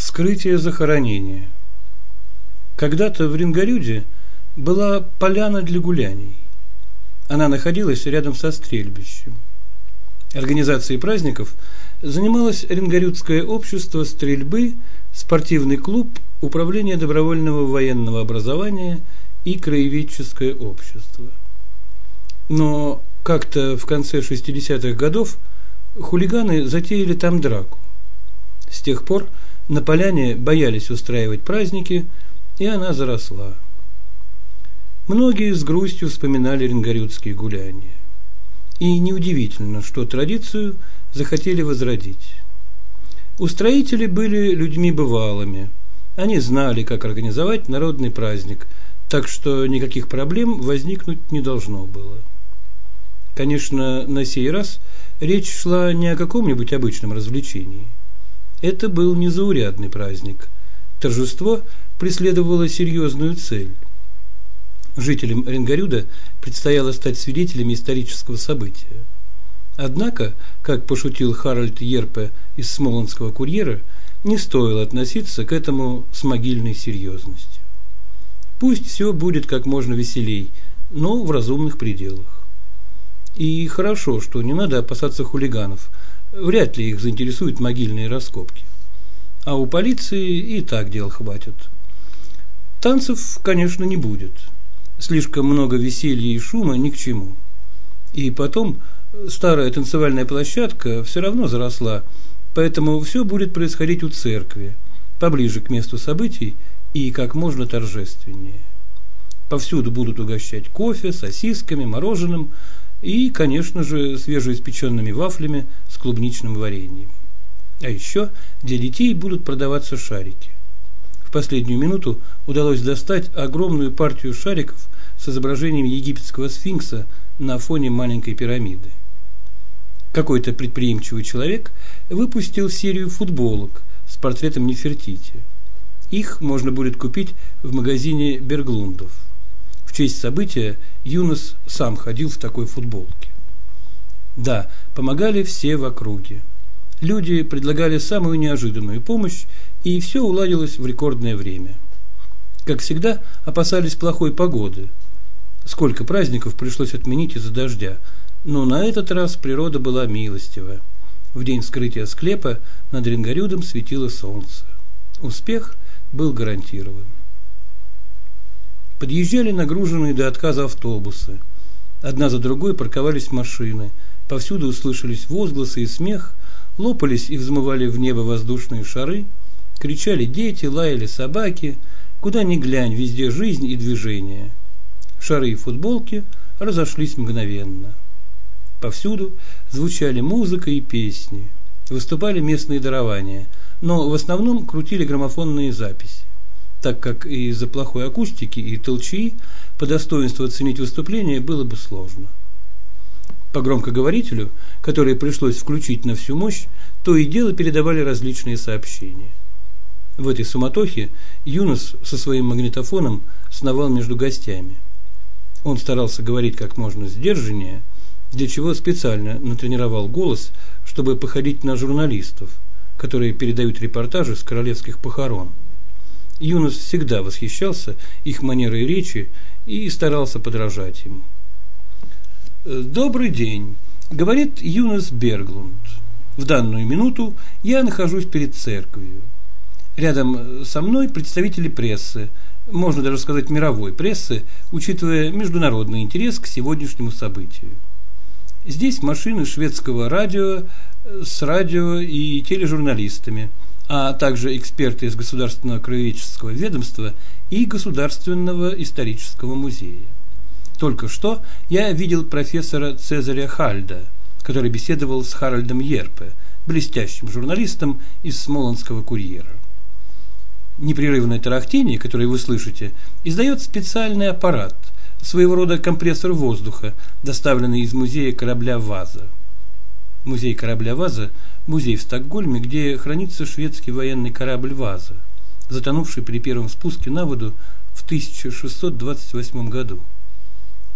Вскрытие захоронения. Когда-то в Рингарюде была поляна для гуляний. Она находилась рядом со стрельбищем. Организацией праздников занималось Рингарютское общество стрельбы, спортивный клуб, управление добровольного военного образования и краеведческое общество. Но как-то в конце 60-х годов хулиганы затеяли там драку. С тех пор на поляне боялись устраивать праздники, и она заросла. Многие с грустью вспоминали рингорютские гуляния. И неудивительно, что традицию захотели возродить. Устроители были людьми бывалыми. Они знали, как организовать народный праздник, так что никаких проблем возникнуть не должно было. Конечно, на сей раз речь шла не о каком-нибудь обычном развлечении – это был незаурядный праздник. Торжество преследовало серьезную цель. Жителям Ренгарюда предстояло стать свидетелями исторического события. Однако, как пошутил Харальд Ерпе из Смолонского курьера, не стоило относиться к этому с могильной серьезностью. Пусть все будет как можно веселей, но в разумных пределах. И хорошо, что не надо опасаться хулиганов – Вряд ли их заинтересуют могильные раскопки. А у полиции и так дел хватит. Танцев, конечно, не будет. Слишком много веселья и шума ни к чему. И потом, старая танцевальная площадка все равно заросла, поэтому все будет происходить у церкви, поближе к месту событий и как можно торжественнее. Повсюду будут угощать кофе, сосисками, мороженым, и, конечно же, свежеиспеченными вафлями с клубничным вареньем. А еще для детей будут продаваться шарики. В последнюю минуту удалось достать огромную партию шариков с изображением египетского сфинкса на фоне маленькой пирамиды. Какой-то предприимчивый человек выпустил серию футболок с портретом Нефертити. Их можно будет купить в магазине Берглундов. В честь события Юнос сам ходил в такой футболке. Да, помогали все в округе. Люди предлагали самую неожиданную помощь, и все уладилось в рекордное время. Как всегда, опасались плохой погоды. Сколько праздников пришлось отменить из-за дождя, но на этот раз природа была милостива. В день вскрытия склепа над Рингарюдом светило солнце. Успех был гарантирован. Подъезжали нагруженные до отказа автобусы. Одна за другой парковались машины. Повсюду услышались возгласы и смех, лопались и взмывали в небо воздушные шары, кричали дети, лаяли собаки. Куда ни глянь, везде жизнь и движение. Шары и футболки разошлись мгновенно. Повсюду звучали музыка и песни. Выступали местные дарования, но в основном крутили граммофонные записи так как из-за плохой акустики и толчи по достоинству оценить выступление было бы сложно. По громкоговорителю, который пришлось включить на всю мощь, то и дело передавали различные сообщения. В этой суматохе Юнос со своим магнитофоном сновал между гостями. Он старался говорить как можно сдержаннее, для чего специально натренировал голос, чтобы походить на журналистов, которые передают репортажи с королевских похорон. Юнос всегда восхищался их манерой речи и старался подражать им. «Добрый день», – говорит Юнос Берглунд. «В данную минуту я нахожусь перед церковью. Рядом со мной представители прессы, можно даже сказать мировой прессы, учитывая международный интерес к сегодняшнему событию. Здесь машины шведского радио с радио и тележурналистами – а также эксперты из Государственного краеведческого ведомства и Государственного исторического музея. Только что я видел профессора Цезаря Хальда, который беседовал с Харальдом Ерпе, блестящим журналистом из Смолонского курьера. Непрерывное тарахтение, которое вы слышите, издает специальный аппарат, своего рода компрессор воздуха, доставленный из музея корабля «Ваза». Музей корабля «Ваза» – музей в Стокгольме, где хранится шведский военный корабль «Ваза», затонувший при первом спуске на воду в 1628 году.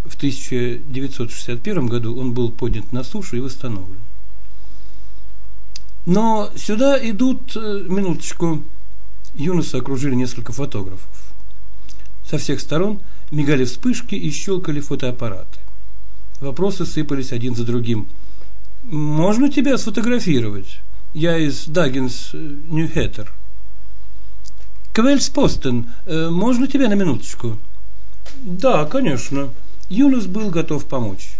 В 1961 году он был поднят на сушу и восстановлен. Но сюда идут, э, минуточку, Юноса окружили несколько фотографов. Со всех сторон мигали вспышки и щелкали фотоаппараты. Вопросы сыпались один за другим. «Можно тебя сфотографировать? Я из Даггинс э, Ньюхеттер». «Квельс Постен, э, можно тебя на минуточку?» «Да, конечно». Юнус был готов помочь.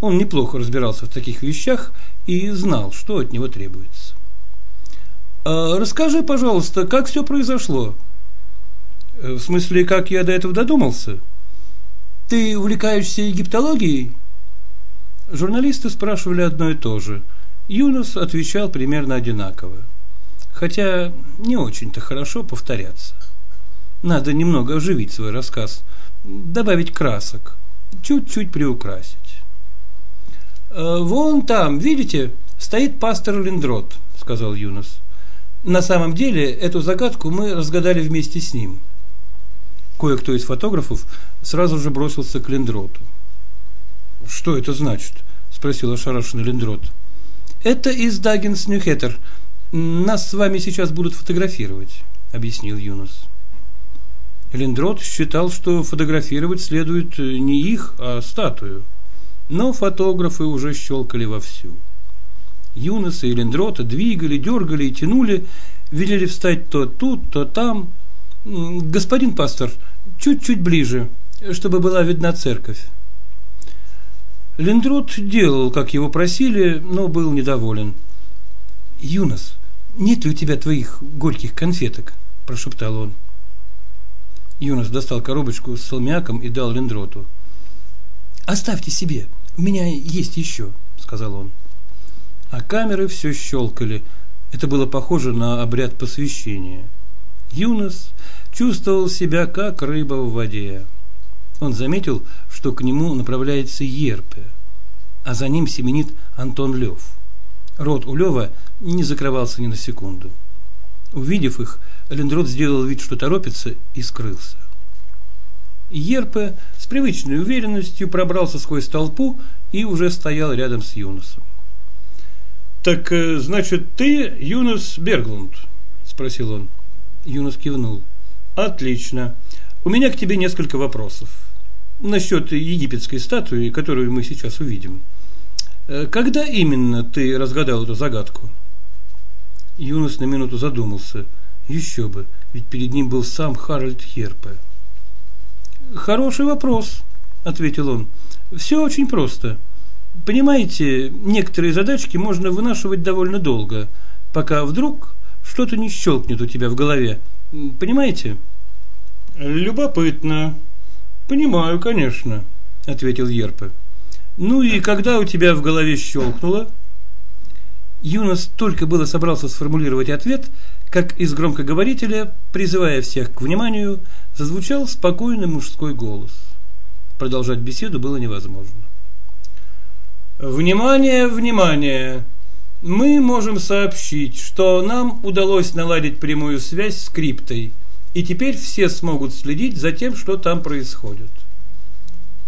Он неплохо разбирался в таких вещах и знал, что от него требуется. А расскажи, пожалуйста, как все произошло? Э, в смысле, как я до этого додумался? Ты увлекаешься египтологией? Журналисты спрашивали одно и то же. Юнус отвечал примерно одинаково. Хотя не очень-то хорошо повторяться. Надо немного оживить свой рассказ, добавить красок, чуть-чуть приукрасить. «Э, «Вон там, видите, стоит пастор Линдрот», – сказал Юнус. На самом деле эту загадку мы разгадали вместе с ним. Кое-кто из фотографов сразу же бросился к Лендроту. «Что это значит?» – спросил ошарашенный Лендрот. «Это из Даггинс Ньюхеттер. Нас с вами сейчас будут фотографировать», – объяснил Юнус. Лендрот считал, что фотографировать следует не их, а статую. Но фотографы уже щелкали вовсю. Юноса и Лендрота двигали, дергали и тянули, велели встать то тут, то там. Господин пастор, чуть-чуть ближе, чтобы была видна церковь. Лендрот делал, как его просили, но был недоволен. «Юнос, нет ли у тебя твоих горьких конфеток?» – прошептал он. Юнос достал коробочку с салмяком и дал Лендроту. «Оставьте себе, у меня есть еще», – сказал он а камеры все щелкали. Это было похоже на обряд посвящения. Юнос чувствовал себя как рыба в воде. Он заметил, что к нему направляется Ерпе, а за ним семенит Антон Лев. Рот у Лева не закрывался ни на секунду. Увидев их, Лендрот сделал вид, что торопится, и скрылся. Ерпе с привычной уверенностью пробрался сквозь толпу и уже стоял рядом с Юносом. «Так, э, значит, ты Юнус Берглунд?» – спросил он. Юнус кивнул. «Отлично. У меня к тебе несколько вопросов. Насчет египетской статуи, которую мы сейчас увидим. Э, когда именно ты разгадал эту загадку?» Юнус на минуту задумался. Еще бы, ведь перед ним был сам Харальд Херпе. «Хороший вопрос», – ответил он. «Все очень просто». Понимаете, некоторые задачки можно вынашивать довольно долго, пока вдруг что-то не щелкнет у тебя в голове. Понимаете? Любопытно. Понимаю, конечно, ответил Ерпе. Ну и когда у тебя в голове щелкнуло? Юнос только было собрался сформулировать ответ, как из громкоговорителя, призывая всех к вниманию, зазвучал спокойный мужской голос. Продолжать беседу было невозможно. Внимание, внимание! Мы можем сообщить, что нам удалось наладить прямую связь с криптой, и теперь все смогут следить за тем, что там происходит.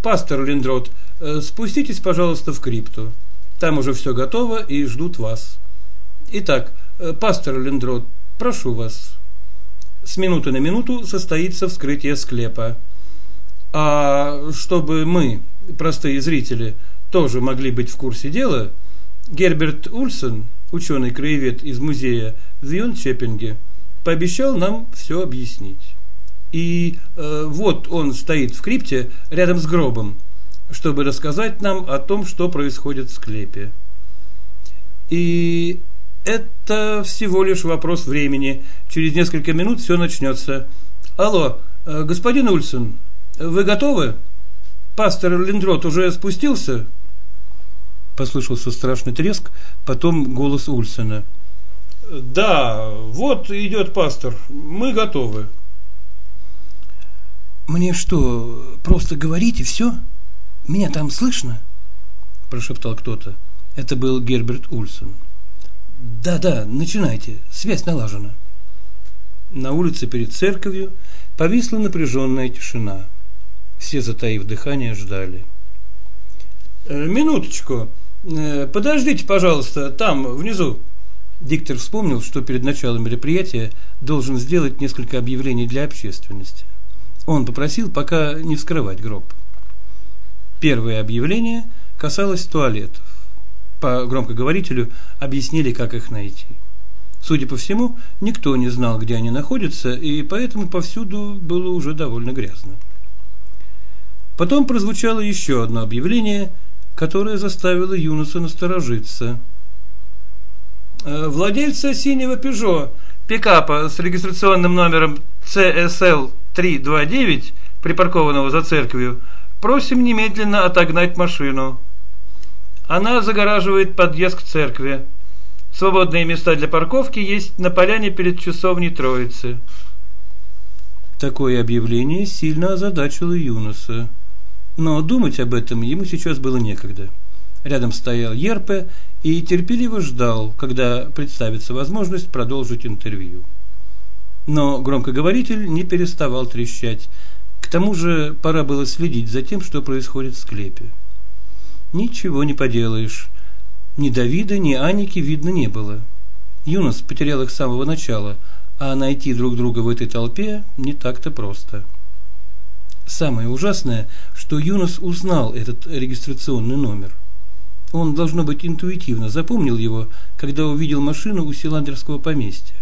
Пастор Линдрот, э, спуститесь, пожалуйста, в крипту. Там уже все готово и ждут вас. Итак, э, пастор Линдрот, прошу вас. С минуты на минуту состоится вскрытие склепа. А чтобы мы, простые зрители, тоже могли быть в курсе дела, Герберт Ульсен, ученый-краевед из музея в Йончепинге, пообещал нам все объяснить. И э, вот он стоит в крипте рядом с гробом, чтобы рассказать нам о том, что происходит в склепе. И это всего лишь вопрос времени. Через несколько минут все начнется. Алло, э, господин Ульсен, вы готовы? Пастор Линдрот уже спустился? Послышался страшный треск, потом голос Ульсена. «Да, вот идет пастор, мы готовы». «Мне что, просто говорить и все? Меня там слышно?» Прошептал кто-то. Это был Герберт Ульсен. «Да-да, начинайте, связь налажена». На улице перед церковью повисла напряженная тишина. Все, затаив дыхание, ждали. «Э, «Минуточку», Э, подождите, пожалуйста, там, внизу. Диктор вспомнил, что перед началом мероприятия должен сделать несколько объявлений для общественности. Он попросил пока не вскрывать гроб. Первое объявление касалось туалетов. По громкоговорителю объяснили, как их найти. Судя по всему, никто не знал, где они находятся, и поэтому повсюду было уже довольно грязно. Потом прозвучало еще одно объявление, которое заставило Юнуса насторожиться – владельца синего Пежо, пикапа с регистрационным номером CSL 329, припаркованного за церковью, просим немедленно отогнать машину. Она загораживает подъезд к церкви. Свободные места для парковки есть на поляне перед часовней Троицы. Такое объявление сильно озадачило Юноса. Но думать об этом ему сейчас было некогда. Рядом стоял Ерпе и терпеливо ждал, когда представится возможность продолжить интервью. Но громкоговоритель не переставал трещать. К тому же пора было следить за тем, что происходит в склепе. Ничего не поделаешь. Ни Давида, ни Аники видно не было. Юнос потерял их с самого начала, а найти друг друга в этой толпе не так-то просто. Самое ужасное, что Юнос узнал этот регистрационный номер – он, должно быть, интуитивно запомнил его, когда увидел машину у Силандерского поместья.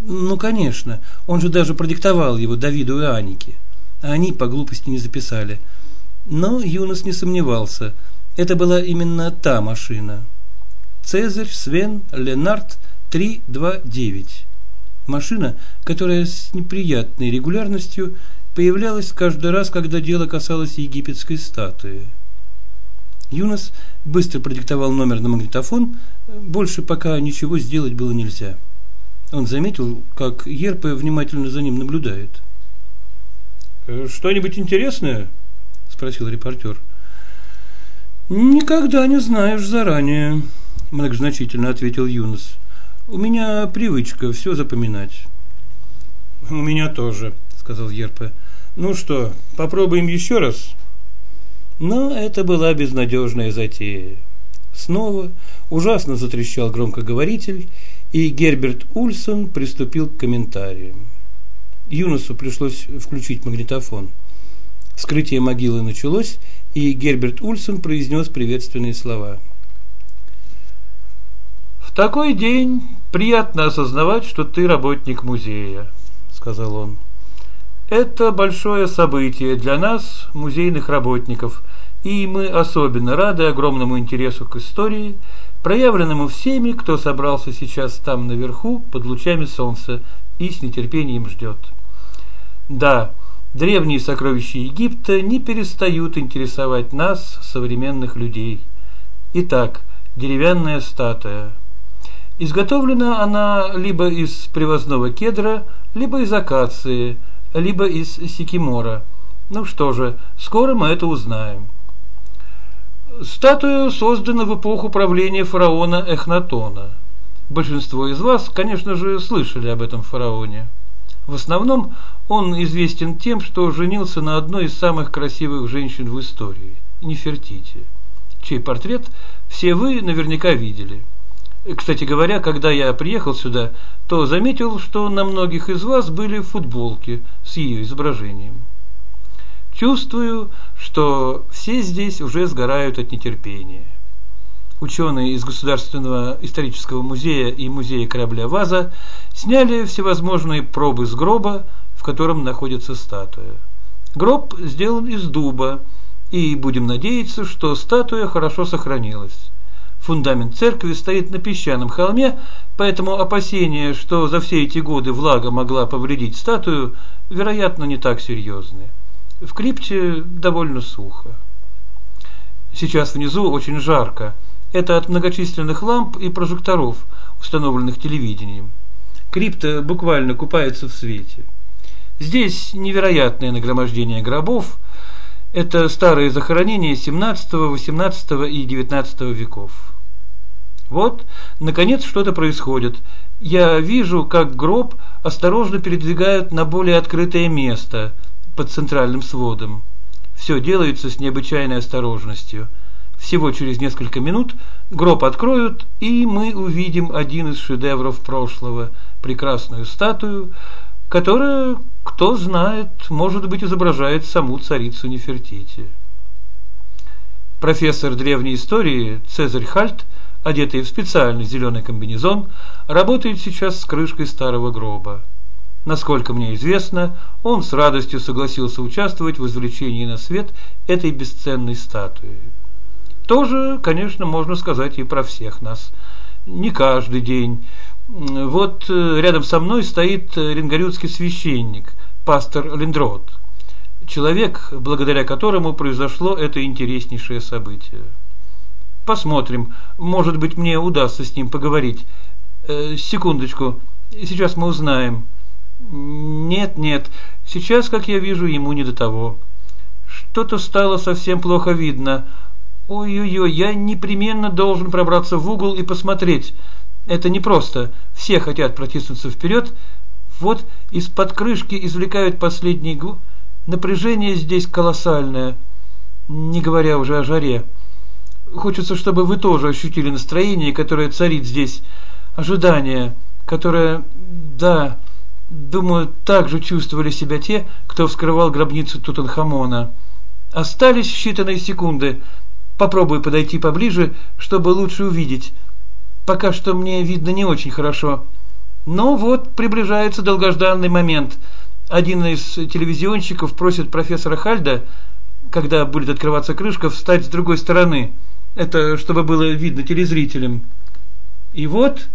Ну, конечно, он же даже продиктовал его Давиду и Анике, а они по глупости не записали. Но Юнос не сомневался, это была именно та машина. Цезарь Свен Ленард 329. Машина, которая с неприятной регулярностью появлялась каждый раз, когда дело касалось египетской статуи. Юнос быстро продиктовал номер на магнитофон, больше пока ничего сделать было нельзя. Он заметил, как Ерпе внимательно за ним наблюдает. «Э, «Что-нибудь интересное?» – спросил репортер. «Никогда не знаешь заранее», – многозначительно ответил Юнос. «У меня привычка все запоминать». «У меня тоже», – сказал Ерпе. «Ну что, попробуем еще раз?» Но это была безнадежная затея. Снова ужасно затрещал громкоговоритель, и Герберт Ульсон приступил к комментариям. Юносу пришлось включить магнитофон. Вскрытие могилы началось, и Герберт Ульсон произнес приветственные слова. «В такой день приятно осознавать, что ты работник музея», — сказал он. Это большое событие для нас, музейных работников, и мы особенно рады огромному интересу к истории, проявленному всеми, кто собрался сейчас там наверху под лучами солнца и с нетерпением ждет. Да, древние сокровища Египта не перестают интересовать нас, современных людей. Итак, деревянная статуя. Изготовлена она либо из привозного кедра, либо из акации – либо из Сикимора. Ну что же, скоро мы это узнаем. Статуя создана в эпоху правления фараона Эхнатона. Большинство из вас, конечно же, слышали об этом фараоне. В основном он известен тем, что женился на одной из самых красивых женщин в истории – Нефертити, чей портрет все вы наверняка видели – кстати говоря, когда я приехал сюда, то заметил, что на многих из вас были футболки с ее изображением. Чувствую, что все здесь уже сгорают от нетерпения. Ученые из Государственного исторического музея и музея корабля «Ваза» сняли всевозможные пробы с гроба, в котором находится статуя. Гроб сделан из дуба, и будем надеяться, что статуя хорошо сохранилась. Фундамент церкви стоит на песчаном холме, поэтому опасения, что за все эти годы влага могла повредить статую, вероятно, не так серьезны. В крипте довольно сухо. Сейчас внизу очень жарко. Это от многочисленных ламп и прожекторов, установленных телевидением. Крипта буквально купается в свете. Здесь невероятное нагромождение гробов. Это старые захоронения 17, 18 и 19 веков. Вот, наконец, что-то происходит. Я вижу, как гроб осторожно передвигают на более открытое место под центральным сводом. Все делается с необычайной осторожностью. Всего через несколько минут гроб откроют, и мы увидим один из шедевров прошлого – прекрасную статую, которая, кто знает, может быть, изображает саму царицу Нефертити. Профессор древней истории Цезарь Хальт, одетый в специальный зеленый комбинезон, работает сейчас с крышкой старого гроба. Насколько мне известно, он с радостью согласился участвовать в извлечении на свет этой бесценной статуи. Тоже, конечно, можно сказать и про всех нас. Не каждый день. Вот э, рядом со мной стоит рингорюдский священник, пастор Линдрот, человек, благодаря которому произошло это интереснейшее событие. Посмотрим, может быть, мне удастся с ним поговорить. Э, секундочку, сейчас мы узнаем. Нет, нет, сейчас, как я вижу, ему не до того. Что-то стало совсем плохо видно. Ой-ой-ой, я непременно должен пробраться в угол и посмотреть. Это непросто. Все хотят протиснуться вперед. Вот из-под крышки извлекают последний гу... Напряжение здесь колоссальное, не говоря уже о жаре. Хочется, чтобы вы тоже ощутили настроение, которое царит здесь. Ожидание, которое, да, думаю, так же чувствовали себя те, кто вскрывал гробницу Тутанхамона. Остались считанные секунды – Попробую подойти поближе, чтобы лучше увидеть. Пока что мне видно не очень хорошо. Но вот приближается долгожданный момент. Один из телевизионщиков просит профессора Хальда, когда будет открываться крышка, встать с другой стороны. Это чтобы было видно телезрителям. И вот,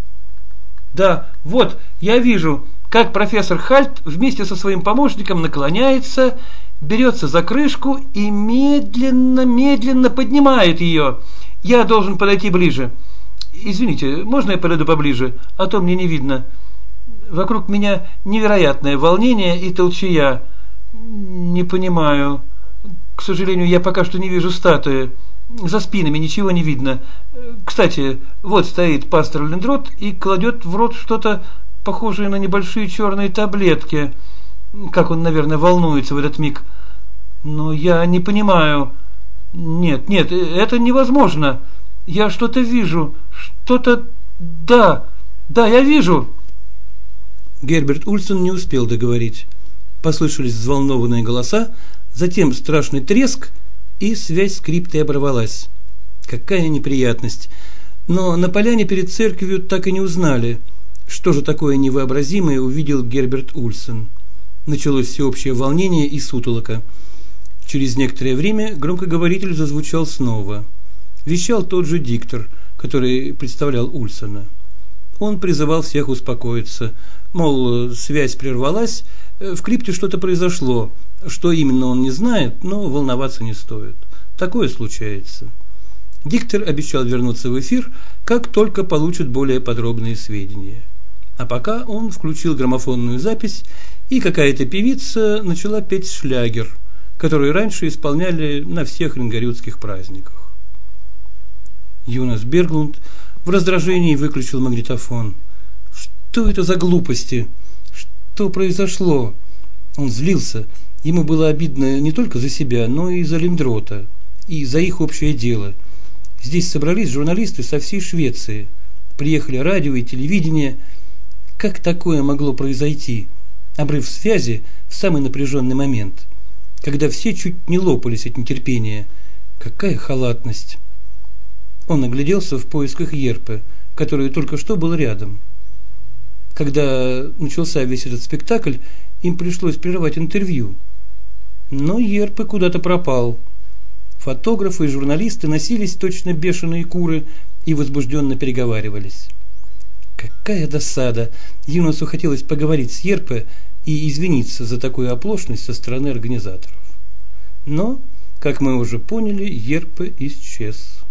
да, вот, я вижу, как профессор Хальт вместе со своим помощником наклоняется берется за крышку и медленно-медленно поднимает ее. Я должен подойти ближе. Извините, можно я подойду поближе, а то мне не видно. Вокруг меня невероятное волнение и толчая. Не понимаю. К сожалению, я пока что не вижу статуи. За спинами ничего не видно. Кстати, вот стоит пастор Лендрот и кладет в рот что-то похожее на небольшие черные таблетки – как он, наверное, волнуется в этот миг. Но я не понимаю. Нет, нет, это невозможно. Я что-то вижу. Что-то... Да, да, я вижу. Герберт Ульсон не успел договорить. Послышались взволнованные голоса, затем страшный треск, и связь с криптой оборвалась. Какая неприятность. Но на поляне перед церковью так и не узнали, что же такое невообразимое увидел Герберт Ульсон. Началось всеобщее волнение и сутолока. Через некоторое время громкоговоритель зазвучал снова. Вещал тот же диктор, который представлял Ульсона. Он призывал всех успокоиться, мол, связь прервалась, в крипте что-то произошло, что именно он не знает, но волноваться не стоит. Такое случается. Диктор обещал вернуться в эфир, как только получит более подробные сведения. А пока он включил граммофонную запись и какая-то певица начала петь шлягер, который раньше исполняли на всех рингорюдских праздниках. Юнас Берглунд в раздражении выключил магнитофон. Что это за глупости? Что произошло? Он злился. Ему было обидно не только за себя, но и за Линдрота, и за их общее дело. Здесь собрались журналисты со всей Швеции. Приехали радио и телевидение. Как такое могло произойти? обрыв связи в самый напряженный момент, когда все чуть не лопались от нетерпения. Какая халатность! Он огляделся в поисках Ерпы, который только что был рядом. Когда начался весь этот спектакль, им пришлось прерывать интервью. Но Ерпы куда-то пропал. Фотографы и журналисты носились точно бешеные куры и возбужденно переговаривались. Какая досада! Юносу хотелось поговорить с Ерпе и извиниться за такую оплошность со стороны организаторов. Но, как мы уже поняли, Ерпе исчез.